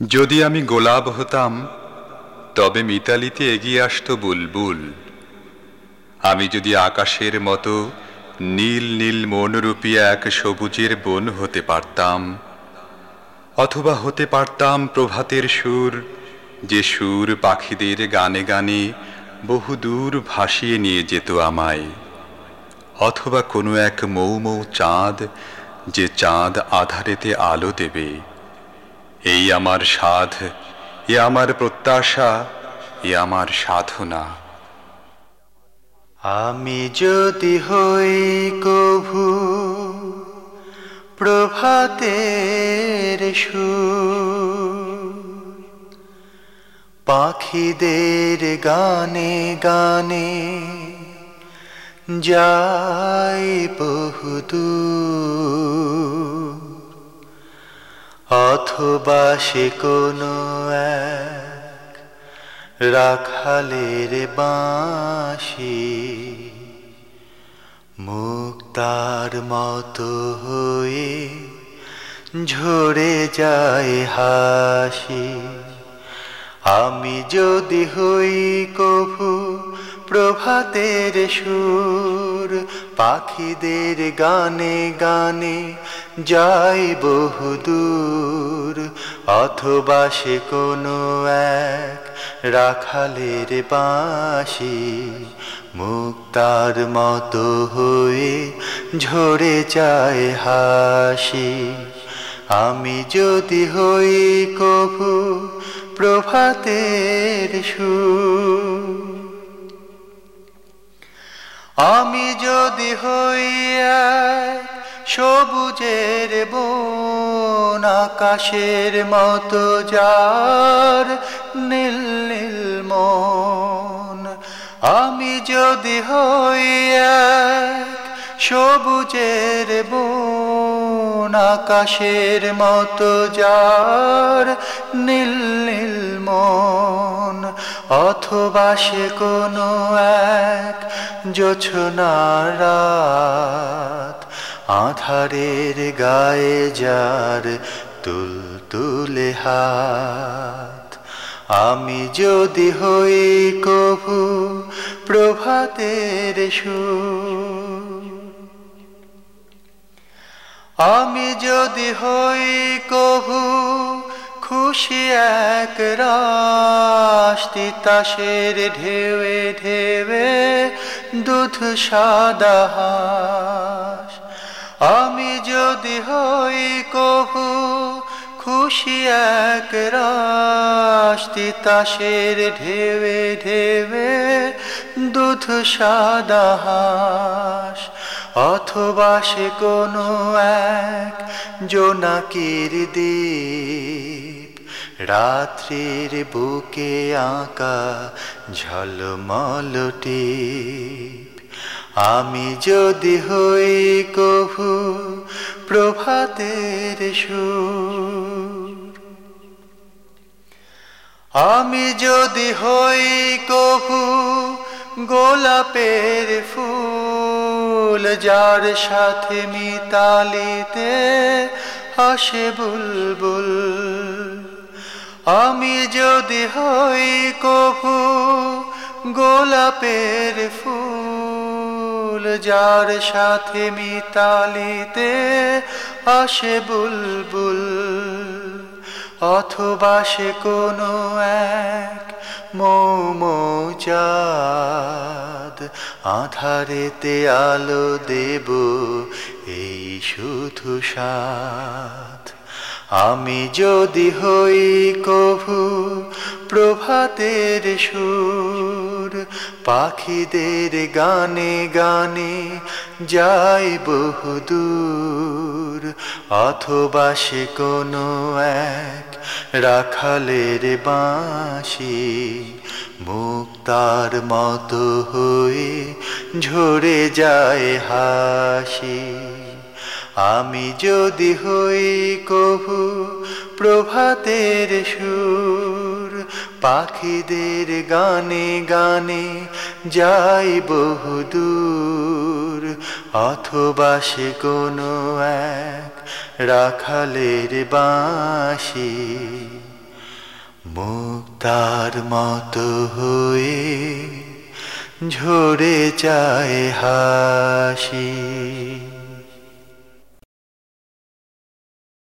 যদি আমি গোলাপ হতাম, তবে মিতালিতে এগিয়ে আসত বুলবুল। আমি যদি আকাশের মতো নীল নীল মনরূপী এক সবুজের বন হতে পারতাম, অথবা হতে পারতাম প্রভাতের সুর, যে সুর পাখিদের গানে গানে বহুদূর ভাসিয়ে নিয়ে যেত আমায়, অথবা কোনো এক মৌ মৌ চাঁদ, যে চাঁদ আধারেতে আলো দেবে। এই আমার সাধ, এ আমার প্রত্যাশা, এ আমার সাধনা। আমি যদি হই কভু প্রভাতের সুর, পাখিদের গানে গানে যাই বহুদূর। অথবা সে কোনো এক রাখালের বাঁশি মুক্তার মতো হয়ে ঝরে যায় হাসি। আমি যদি হই কভু প্রভাতের সুর, পাখিদের গানে গানে যাই বহুদূর অথবা সে কোনো এক রাখালের বাঁশি মুক্তার মতো হয়ে ঝরে যায় হাসি। আমি যদি হই কভু প্রভাতের সুর আমি যদি হই এক সবুজের বন আকাশের মতো যার নীল নীল মন, আমি যদি হই এক সবুজের বন আকাশের মতো যার নীল নীল মন অথবা সে কোনো এক জোছনার রাত আধারের গায়ে যার তুল তুলে হাত। আমি যদি হই কভু প্রভাতের সুর। আমি যদি হই কভু খুশি এক রাস তিতাসের ঢেউে ঢেউে দুধ সাদা হাস। আমি যদি হই কভু খুশি এক রাস, তিতাসের ঢেউে ঢেউে দুধ সাদা অথবা সে কোনো এক জোনাকির দ্বীপ রাত্রির বুকে আঁকা ঝলমলটি আমি যদি হই কভু প্রভাতের সুর। আমি যদি হই কভু গোলাপের ফুল, যার সাথে মিতালিতে হাসে বুলবুল আমি যদি হই কভু গোলাপের ফুল, যার সাথে মিতালিতে আসে বুলবুল, অথবা সে কোনো এক মৌচাঁদ আধারেতে আলো দেব এই শুধু সাথ আমি যদি হই কভু প্রভাতের সুর, পাখিদের গানে গানে যাই বহুদূর। অথবা সে কোনো এক রাখালের বাঁশি মুক্তার মতো হয়ে ঝরে যায় হাসি। আমি যদি হই কভু প্রভাতের সুর, পাখিদের গানে গানে যাই বহুদূর, অথবা সে কোনো এক রাখালের বাঁশি। মুক্তার মতো হয়ে ঝরে যায় হাসি।